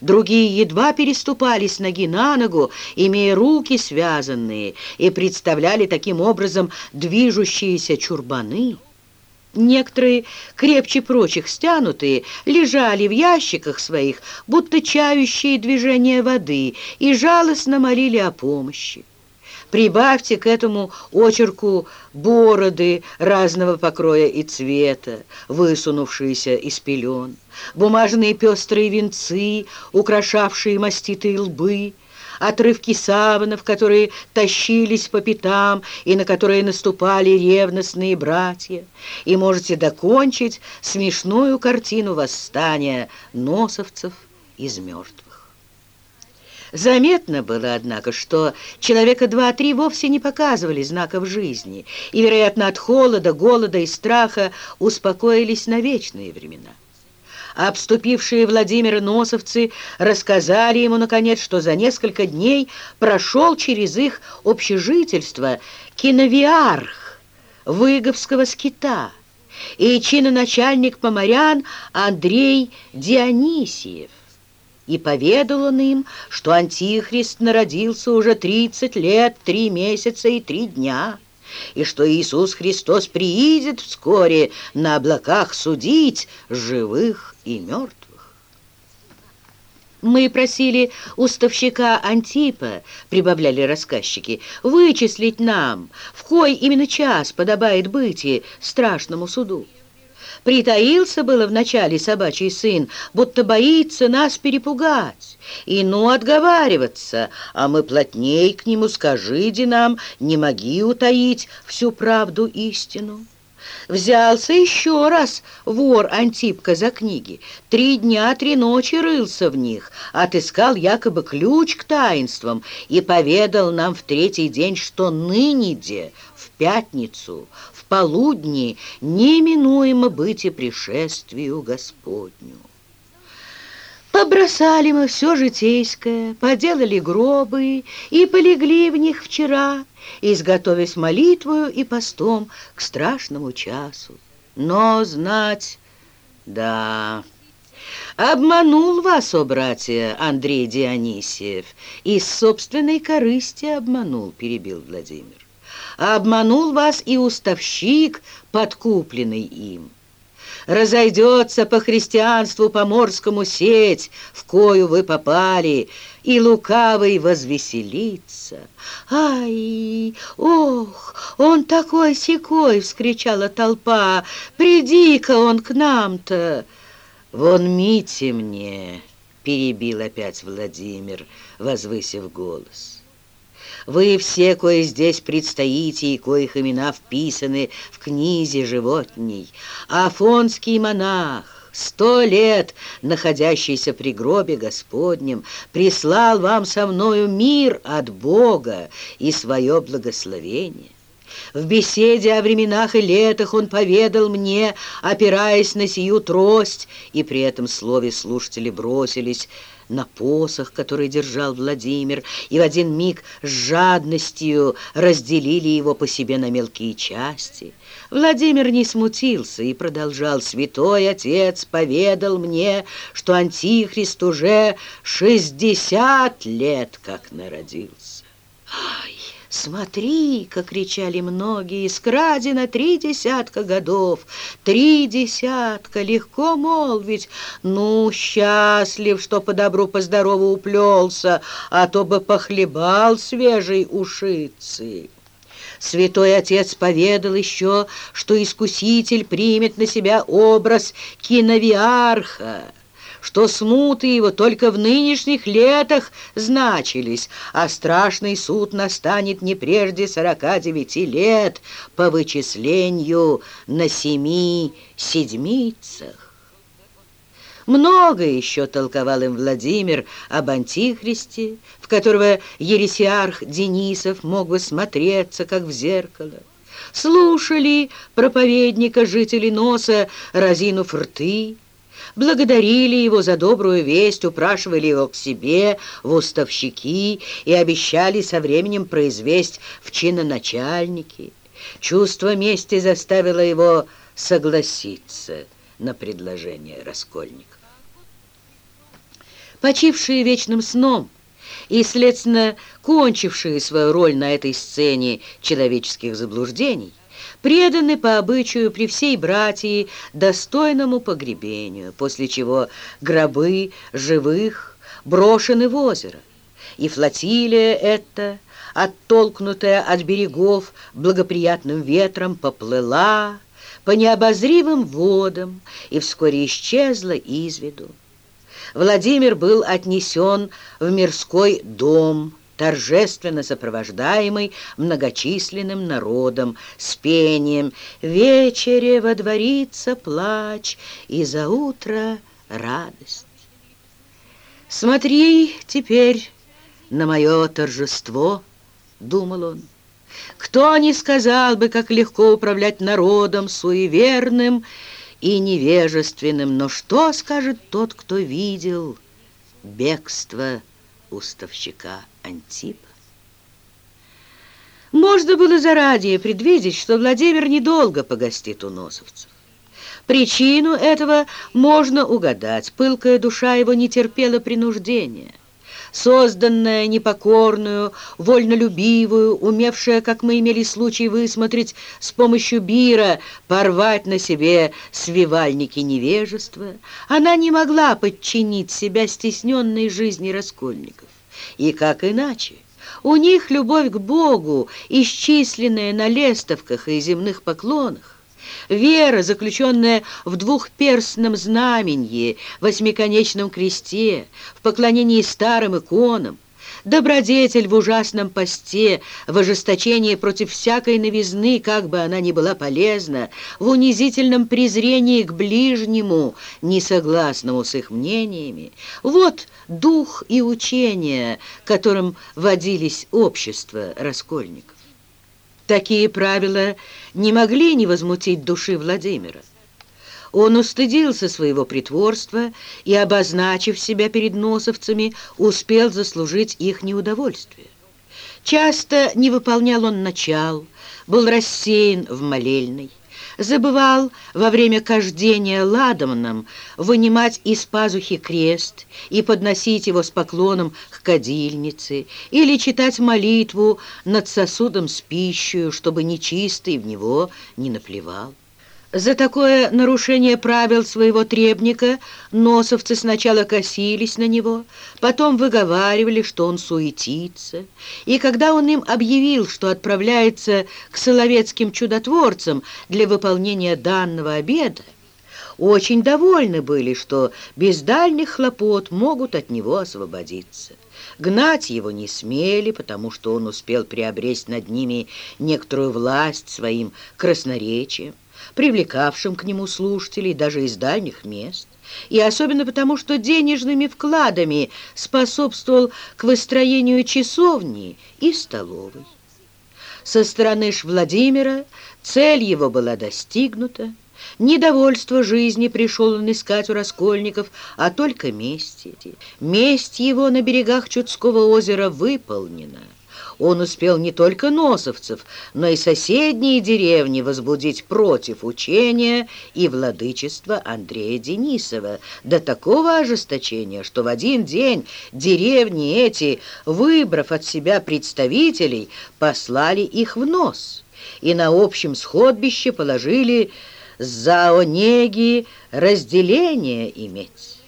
Другие едва переступали с ноги на ногу, имея руки связанные, и представляли таким образом движущиеся чурбаны. Некоторые, крепче прочих стянутые, лежали в ящиках своих, будто чающие движения воды, и жалостно молили о помощи. Прибавьте к этому очерку бороды разного покроя и цвета, высунувшиеся из пелен, бумажные пестрые венцы, украшавшие маститые лбы, отрывки саванов, которые тащились по пятам и на которые наступали ревностные братья, и можете докончить смешную картину восстания носовцев из мертвых. Заметно было, однако, что человека два-три вовсе не показывали знаков жизни, и, вероятно, от холода, голода и страха успокоились на вечные времена. Обступившие Владимира носовцы рассказали ему, наконец, что за несколько дней прошел через их общежительство киновиарх Выговского скита и чиноначальник поморян Андрей Дионисиев. И поведал он им, что Антихрист народился уже тридцать лет, три месяца и три дня, и что Иисус Христос приидет вскоре на облаках судить живых и мертвых. «Мы просили уставщика Антипа, — прибавляли рассказчики, — вычислить нам, в кой именно час подобает быть страшному суду. Притаился было вначале собачий сын, будто боится нас перепугать. И ну отговариваться, а мы плотней к нему скажите нам, не моги утаить всю правду истину. Взялся еще раз вор Антипка за книги. Три дня, три ночи рылся в них, отыскал якобы ключ к таинствам и поведал нам в третий день, что ныне де, в пятницу, полудни неминуемо быть и пришествию Господню. Побросали мы все житейское, поделали гробы и полегли в них вчера, изготовясь молитвою и постом к страшному часу. Но знать, да, обманул вас, о братья, Андрей Дионисиев, из собственной корысти обманул, перебил Владимир обманул вас и уставщик, подкупленный им. Разойдется по христианству поморскому сеть, в кою вы попали, и лукавый возвеселится. «Ай, ох, он такой секой!» — вскричала толпа. «Приди-ка он к нам-то!» «Вон мите мне!» — перебил опять Владимир, возвысив голос. Вы все, кое здесь предстоите, и коих имена вписаны в книзе животней. Афонский монах, сто лет находящийся при гробе Господнем, прислал вам со мною мир от Бога и свое благословение. В беседе о временах и летах он поведал мне, опираясь на сию трость, и при этом слове слушатели бросились на посох, который держал Владимир, и в один миг с жадностью разделили его по себе на мелкие части. Владимир не смутился и продолжал. «Святой Отец поведал мне, что Антихрист уже шестьдесят лет как народился». «Ай!» «Смотри!» — кричали многие, «скрадено три десятка годов, три десятка, легко молвить, ну, счастлив, что по добру, по здорову уплелся, а то бы похлебал свежей ушицы». Святой Отец поведал еще, что Искуситель примет на себя образ киновиарха, что смуты его только в нынешних летах значились, а страшный суд настанет не прежде сорока девяти лет по вычислению на семи седмицах. Много еще толковал им Владимир об Антихристе, в которого ересиарх Денисов мог бы смотреться, как в зеркало. слушали проповедника жители носа, разинув рты, благодарили его за добрую весть, упрашивали его к себе в уставщики и обещали со временем произвесть в чиноначальники. Чувство мести заставило его согласиться на предложение Раскольников. Почившие вечным сном и, следственно, кончившие свою роль на этой сцене человеческих заблуждений, преданы по обычаю при всей братьи достойному погребению, после чего гробы живых брошены в озеро. И флотилия эта, оттолкнутая от берегов благоприятным ветром, поплыла по необозримым водам и вскоре исчезла из виду. Владимир был отнесен в мирской дом, торжественно сопровождаемый многочисленным народом, с пением «Вечере водворится плач, и за утро радость». «Смотри теперь на мое торжество», — думал он. «Кто не сказал бы, как легко управлять народом суеверным и невежественным, но что скажет тот, кто видел бегство уставщика Антипа? Можно было заранее предвидеть, что Владимир недолго погостит у носовцев. Причину этого можно угадать. Пылкая душа его не терпела принуждения созданная непокорную, вольнолюбивую, умевшая, как мы имели случай высмотреть, с помощью бира порвать на себе свивальники невежества, она не могла подчинить себя стесненной жизни раскольников. И как иначе? У них любовь к Богу, исчисленная на лестовках и земных поклонах, Вера, заключенная в двухперстном знаменье, восьмиконечном кресте, в поклонении старым иконам, добродетель в ужасном посте, в ожесточении против всякой новизны, как бы она ни была полезна, в унизительном презрении к ближнему, несогласному с их мнениями. Вот дух и учение, которым водились общества раскольников. Такие правила не могли не возмутить души Владимира. Он устыдился своего притворства и, обозначив себя перед носовцами, успел заслужить их неудовольствие. Часто не выполнял он начал, был рассеян в молельной забывал во время кождения ладомном вынимать из пазухи крест и подносить его с поклоном к кадильнице или читать молитву над сосудом с пищей, чтобы нечистый в него не наплевал. За такое нарушение правил своего требника носовцы сначала косились на него, потом выговаривали, что он суетится, и когда он им объявил, что отправляется к соловецким чудотворцам для выполнения данного обеда, очень довольны были, что без дальних хлопот могут от него освободиться. Гнать его не смели, потому что он успел приобрести над ними некоторую власть своим красноречием привлекавшим к нему слушателей даже из дальних мест, и особенно потому, что денежными вкладами способствовал к выстроению часовни и столовой. Со стороны ж Владимира цель его была достигнута, Недовольство жизни пришел он искать у раскольников, а только мести. Месть его на берегах Чудского озера выполнена он успел не только носовцев, но и соседние деревни возбудить против учения и владычества Андрея Денисова до такого ожесточения, что в один день деревни эти, выбрав от себя представителей, послали их в нос и на общем сходбище положили за онеги разделение иметь.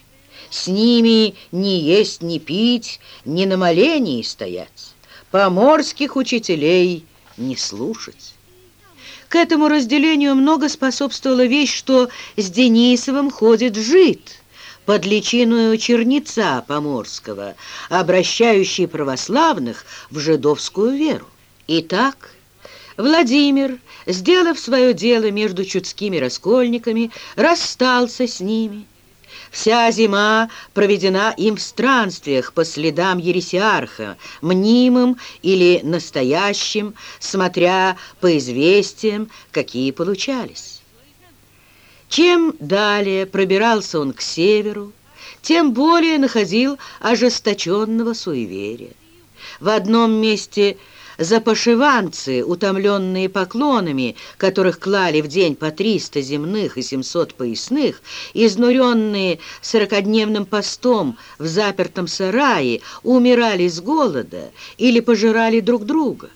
С ними не есть, не пить, ни на молении стоять поморских учителей не слушать. К этому разделению много способствовала вещь, что с Денисовым ходит жид под личиную черница поморского, обращающий православных в жидовскую веру. Итак, Владимир, сделав свое дело между чудскими раскольниками, расстался с ними, Вся зима проведена им в странствиях по следам ересиарха, мнимым или настоящим, смотря по известиям, какие получались. Чем далее пробирался он к северу, тем более находил ожесточенного суеверия. В одном месте – Запашиванцы, утомленные поклонами, которых клали в день по триста земных и семьсот поясных, изнуренные сорокодневным постом в запертом сарае, умирали с голода или пожирали друг друга.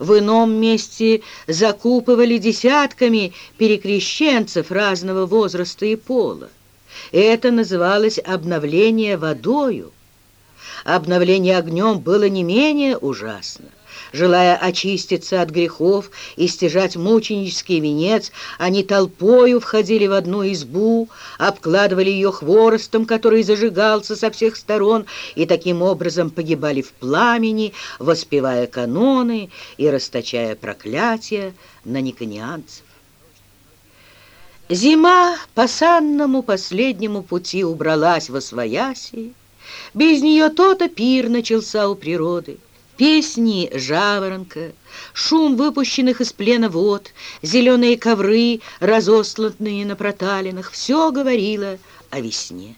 В ином месте закупывали десятками перекрещенцев разного возраста и пола. Это называлось обновление водою. Обновление огнем было не менее ужасно. Желая очиститься от грехов и стяжать мученический венец, они толпою входили в одну избу, обкладывали ее хворостом, который зажигался со всех сторон, и таким образом погибали в пламени, воспевая каноны и расточая проклятия на никонианцев. Зима по санному последнему пути убралась во свояси, без нее то-то пир начался у природы. Песни жаворонка, шум выпущенных из плена вод, зеленые ковры, разосланные на проталинах, все говорило о весне.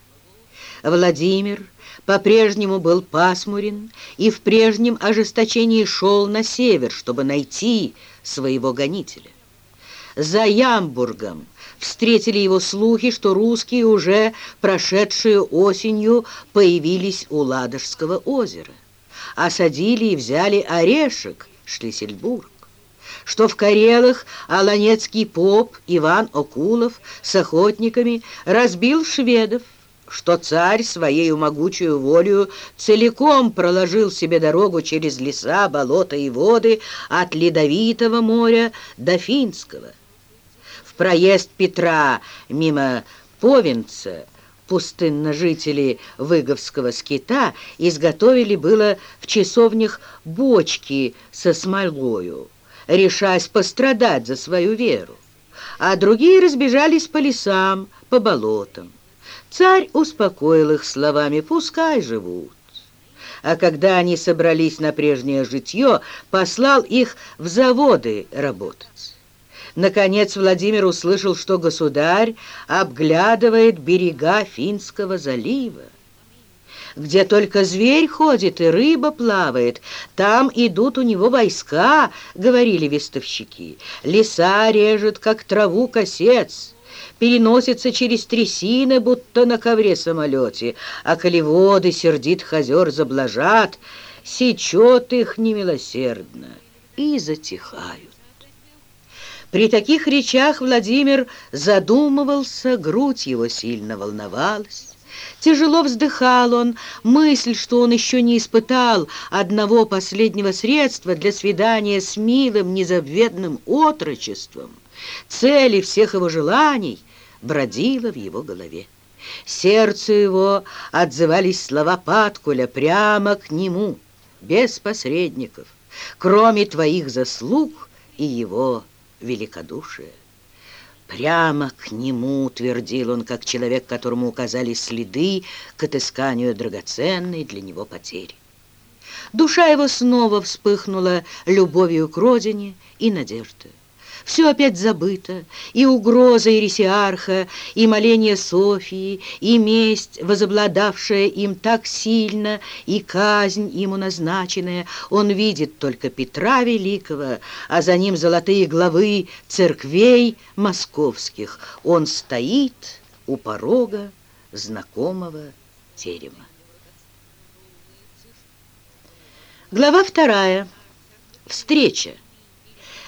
Владимир по-прежнему был пасмурен и в прежнем ожесточении шел на север, чтобы найти своего гонителя. За Ямбургом встретили его слухи, что русские уже прошедшую осенью появились у Ладожского озера осадили и взяли Орешек, Шлиссельбург, что в Карелах аланецкий поп Иван Окулов с охотниками разбил шведов, что царь своей могучую волею целиком проложил себе дорогу через леса, болота и воды от Ледовитого моря до Финского. В проезд Петра мимо Повенца Пустынно жители Выговского скита изготовили было в часовнях бочки со смолою, решаясь пострадать за свою веру, а другие разбежались по лесам, по болотам. Царь успокоил их словами «пускай живут». А когда они собрались на прежнее житье, послал их в заводы работать. Наконец Владимир услышал, что государь обглядывает берега Финского залива. Где только зверь ходит и рыба плавает, там идут у него войска, говорили вестовщики. Леса режет, как траву косец, переносится через трясины, будто на ковре-самолете, а коли воды сердитых озер заблажат, сечет их немилосердно и затихают. При таких речах Владимир задумывался, грудь его сильно волновалась. Тяжело вздыхал он, мысль, что он еще не испытал одного последнего средства для свидания с милым, незабвенным отрочеством, цели всех его желаний, бродила в его голове. Сердцу его отзывались слова Паткуля прямо к нему, без посредников, кроме твоих заслуг и его великодушие. Прямо к нему, твердил он, как человек, которому указали следы к отысканию драгоценной для него потери. Душа его снова вспыхнула любовью к родине и надеждой. Все опять забыто, и угроза Ирисиарха, и моление Софии, и месть, возобладавшая им так сильно, и казнь ему назначенная. Он видит только Петра Великого, а за ним золотые главы церквей московских. Он стоит у порога знакомого терема. Глава вторая. Встреча.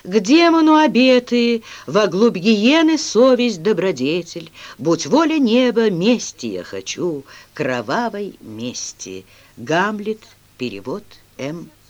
К демону обеты, во глубь гиены совесть добродетель. Будь воля неба, мести я хочу, кровавой мести. Гамлет, перевод М.В.